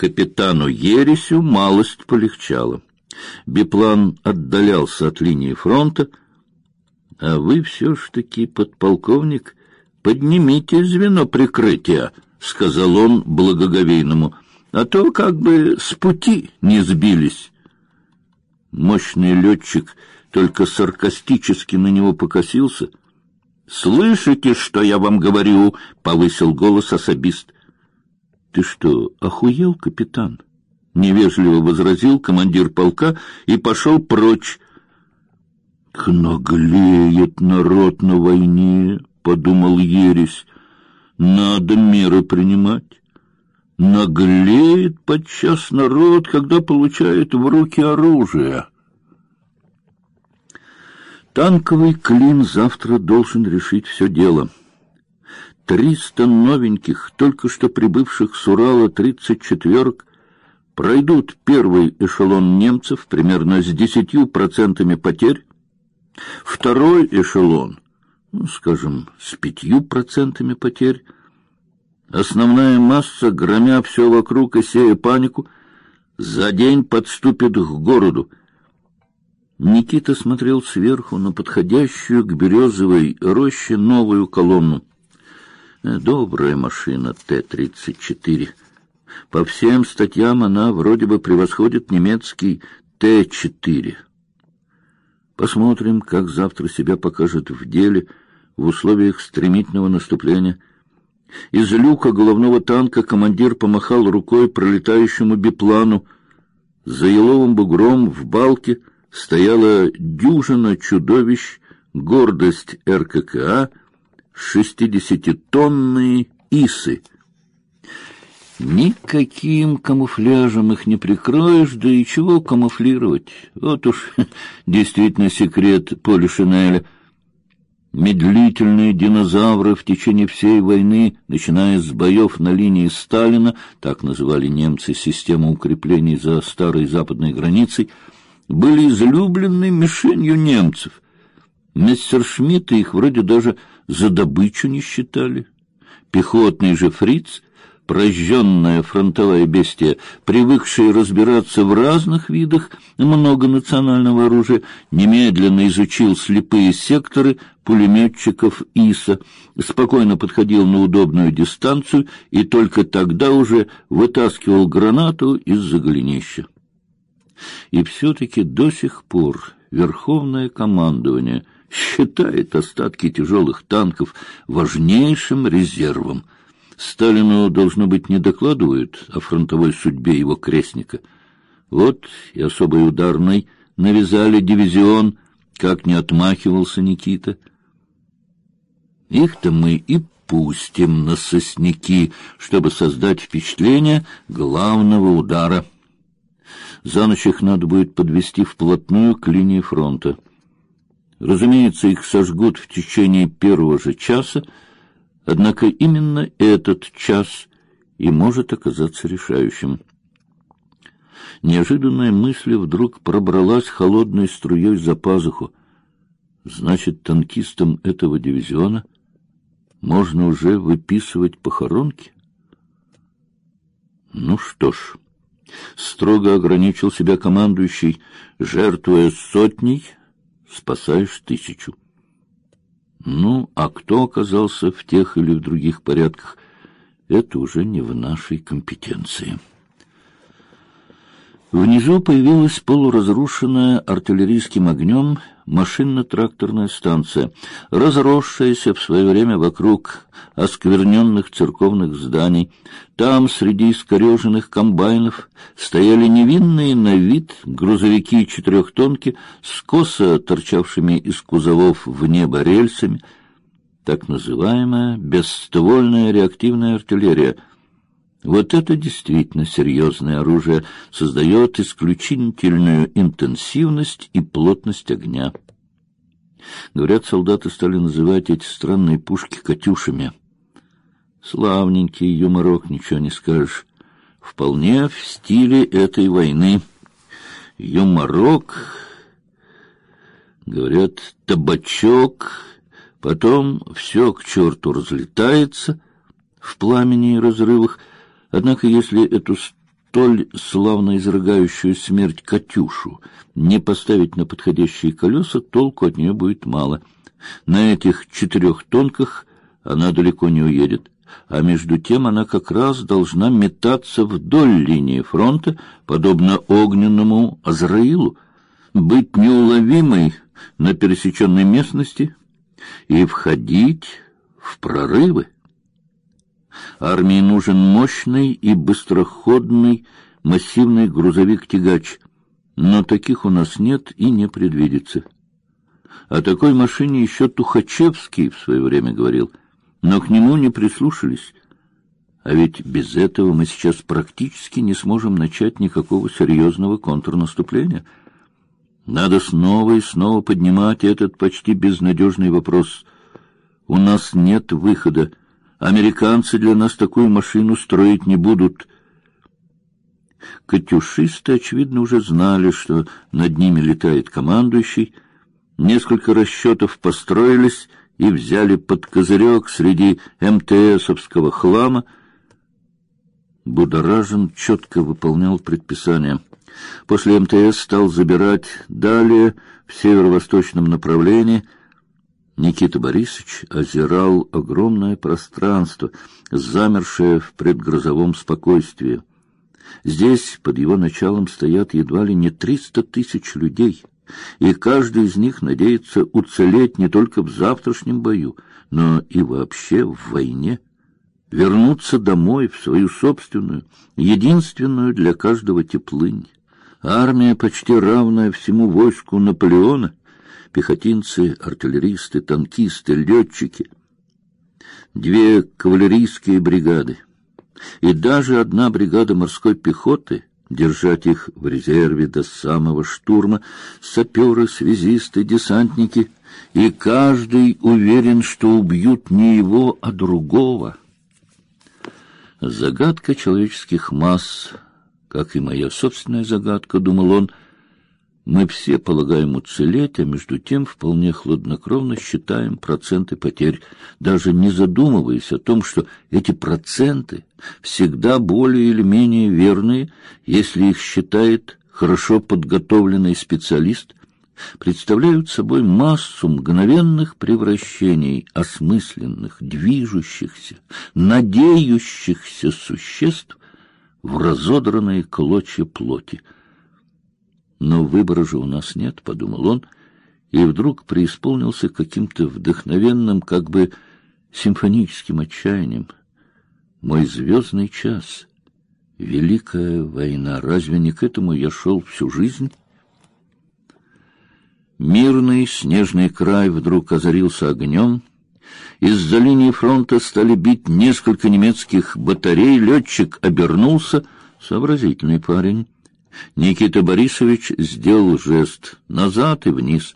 Капитану Ересю малость полегчало. Биплан отдалялся от линии фронта, а вы все ж таки подполковник, поднимите звено прикрытия, сказал он благоговейному, а то как бы с пути не сбились. Мощный летчик только саркастически на него покосился. Слышите, что я вам говорю? повысил голос особист. Ты что, охуел, капитан? невежливо возразил командир полка и пошел прочь. Наглеет народ на войне, подумал Ересь. Надо меры принимать. Наглеет подчас народ, когда получает в руки оружие. Танковый клин завтра должен решить все дело. Триста новеньких, только что прибывших с Урала тридцать четверок, пройдут первый эшелон немцев примерно с десятью процентами потерь, второй эшелон, ну, скажем, с пятью процентами потерь, основная масса, громя все вокруг и сея панику, за день подступит к городу, Никита смотрел сверху на подходящую к березовой роще новую колонну. Добрая машина Т-34. По всем статьям она вроде бы превосходит немецкий Т-4. Посмотрим, как завтра себя покажет в деле в условиях стремительного наступления. Из люка головного танка командир помахал рукой пролетающему биплану. За еловым бугром в балке — стояла дюжина чудовищ, гордость РККА, шестидесятитонные исы. Никаким камуфляжем их не прикроешь, да и чего камуфлировать? Вот уж действительно секрет Полишинеля. Медлительные динозавры в течение всей войны, начиная с боев на линии Сталина, так называли немцы систему укреплений за старой западной границей, были излюбленной мишенью немцев. Мессершмитты их вроде даже за добычу не считали. Пехотный же фриц, прожженная фронтовая бестия, привыкшая разбираться в разных видах многонационального оружия, немедленно изучил слепые секторы пулеметчиков ИСа, спокойно подходил на удобную дистанцию и только тогда уже вытаскивал гранату из-за. И все-таки до сих пор Верховное командование считает остатки тяжелых танков важнейшим резервом. Сталину, должно быть, не докладывают о фронтовой судьбе его крестника. Вот и особой ударной навязали дивизион, как не отмахивался Никита. Их-то мы и пустим на сосняки, чтобы создать впечатление главного удара. За ночь их надо будет подвести вплотную к линии фронта. Разумеется, их сожгут в течение первого же часа, однако именно этот час и может оказаться решающим. Неожиданная мысль вдруг пробралась холодной струей за пазуху. Значит, танкистам этого дивизиона можно уже выписывать похоронки? Ну что ж строго ограничил себя командующий, жертвуя сотней, спасаешь тысячу. Ну, а кто оказался в тех или в других порядках, это уже не в нашей компетенции. Внизу появилась полуразрушенная артиллерийским огнем машинно-тракторная станция, разросшаяся в свое время вокруг оскверненных церковных зданий. Там, среди искореженных комбайнов, стояли невинные на вид грузовики-четырехтонки с косо торчавшими из кузовов в небо рельсами, так называемая бесствольная реактивная артиллерия — вот это действительно серьезное оружие создает исключительную интенсивность и плотность огня. Говорят, солдаты стали называть эти странные пушки «катюшами». Славненький юморок, ничего не скажешь. Вполне в стиле этой войны. Юморок, говорят, табачок, потом все к черту разлетается в пламени и разрывах, Однако, если эту столь славно изрыгающую смерть Катюшу не поставить на подходящие колеса, толку от нее будет мало. На этих четырех тонках она далеко не уедет, а между тем она как раз должна метаться вдоль линии фронта, подобно огненному Азраилу, быть неуловимой на пересеченной местности и входить в прорывы. Армии нужен мощный и быстроходный массивный грузовик-тягач, но таких у нас нет и не предвидится. О такой машине еще Тухачевский в свое время говорил, но к нему не прислушались. А ведь без этого мы сейчас практически не сможем начать никакого серьезного контрнаступления. Надо снова и снова поднимать этот почти безнадежный вопрос. У нас нет выхода. Американцы для нас такую машину строить не будут. Катюшисты, очевидно, уже знали, что над ними летает командующий. Несколько расчетов построились и взяли под козырек среди МТСовского хлама. Будоражин четко выполнял предписания. После МТС стал забирать далее в северо-восточном направлении. Никита Борисович озирал огромное пространство, замершее в предгрозовом спокойствии. Здесь под его началом стоят едва ли не триста тысяч людей, и каждый из них надеется уцелеть не только в завтрашнем бою, но и вообще в войне, вернуться домой в свою собственную, единственную для каждого теплынь. Армия почти равная всему войску Наполеона, пехотинцы, артиллеристы, танкисты, летчики, две кавалерийские бригады. И даже одна бригада морской пехоты, держать их в резерве до самого штурма, саперы, связисты, десантники, и каждый уверен, что убьют не его, а другого. Загадка человеческих масс как и моя собственная загадка, думал он, мы все полагаем уцелеть, а между тем вполне хладнокровно считаем проценты потерь, даже не задумываясь о том, что эти проценты всегда более или менее верные, если их считает хорошо подготовленный специалист, представляют собой массу мгновенных превращений осмысленных, движущихся, надеющихся существ в разодранные клочья плоти. Но выбора же у нас нет, подумал он, и вдруг преисполнился каким-то вдохновенным, как бы симфоническим отчаянием. Мой звездный час, великая война, разве не к этому я шел всю жизнь? Мирный снежный край вдруг озарился огнем, из-за линии фронта стали бить несколько немецких батарей. Летчик обернулся. Сообразительный парень. Никита Борисович сделал жест назад и вниз.